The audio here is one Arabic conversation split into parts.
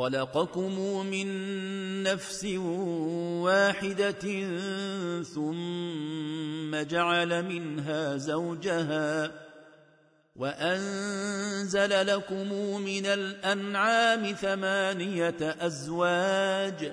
خلقكم من نفس واحدة ثم جعل منها زوجها وأنزل لكم من الأنعام ثمانية أزواج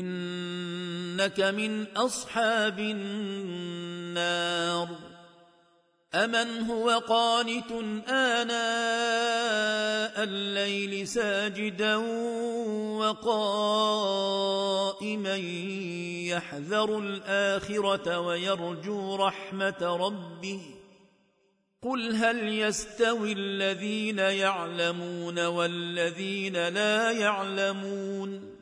إنك من أصحاب النار. أمن هو قانت آناء الليل ساجدا وقائما يحذر الآخرة ويرجو رحمة ربه. قل هل يستوي الذين يعلمون والذين لا يعلمون؟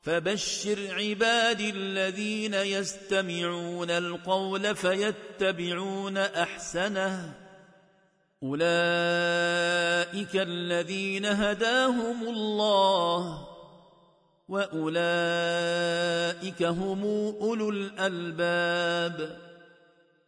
فبشر عبادي الذين يستمعون القول فيتبعون أحسنه. أولئك الذين هداهم الله وأولئك هم أولو الألباب.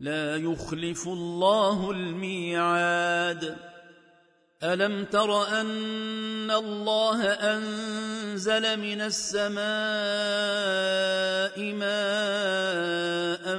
لا يخلف الله الميعاد. ألم تر أن الله أنزل من السماء ماء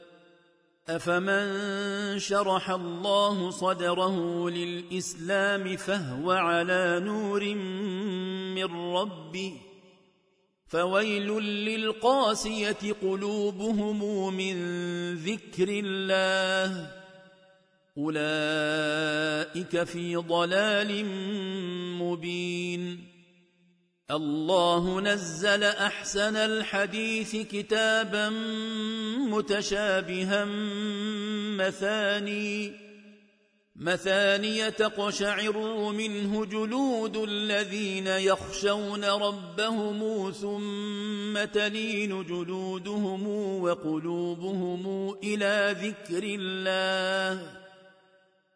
افمن شرح الله صدره للاسلام فهو على نور من ربه فويل للقاسيه قلوبهم من ذكر الله اولئك في ضلال مبين الله نزل أحسن الحديث كتابا متشابها مثاني مثاني تقشعر منه جلود الذين يخشون ربهم ثم تلين جلودهم وقلوبهم إلى ذكر الله.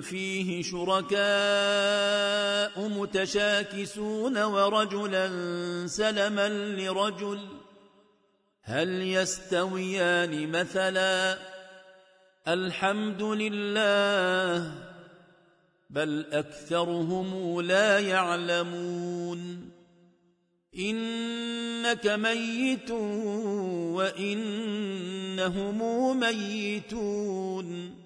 فيه شركاء متشاكسون ورجلا سلما لرجل هل يستويان مثلا الحمد لله بل أكثرهم لا يعلمون إنك ميت وإنهم ميتون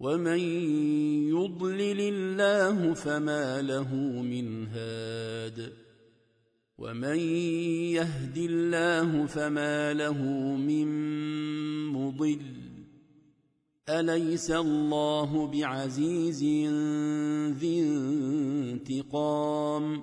ومن يضلل الله فما له من هاد ومن يهد الله فما له من مضل اليس الله بعزيز ذي انتقام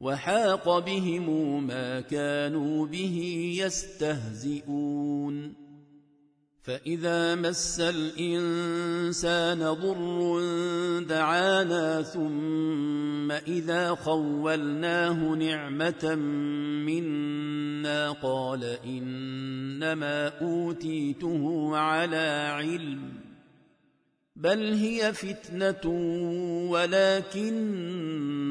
وحاق بهم ما كانوا به يستهزئون. فإذا مس الإنسان ضر دعانا ثم إذا خولناه نعمة منا قال إنما أوتيته على علم بل هي فتنة ولكن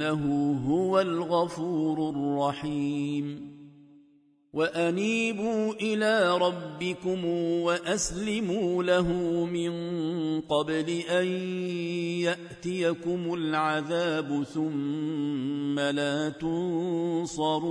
إنه هو الغفور الرحيم. وأنيبوا إلى ربكم وأسلموا له من قبل أن يأتيكم العذاب ثم لا تنصرون.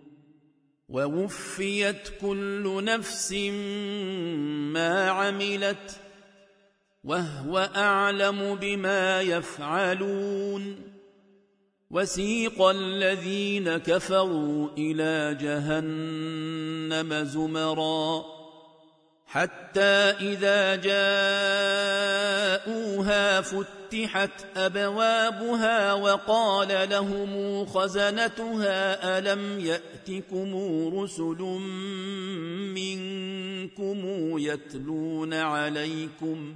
ووفيت كل نفس ما عملت وهو أعلم بما يفعلون وسيق الذين كفروا إلى جهنم زمرًا حتى إذا جاءوها فتحت أبوابها وقال لهم خزنتها ألم يأتكم رسل منكم يتلون عليكم؟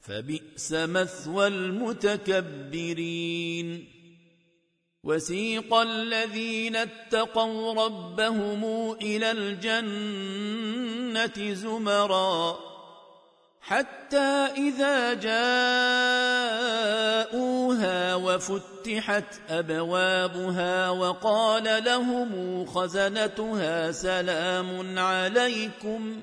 فبئس مثوى المتكبرين. وسيق الذين اتقوا ربهم إلى الجنة زمرا حتى إذا جاءوها وفتحت أبوابها وقال لهم خزنتها سلام عليكم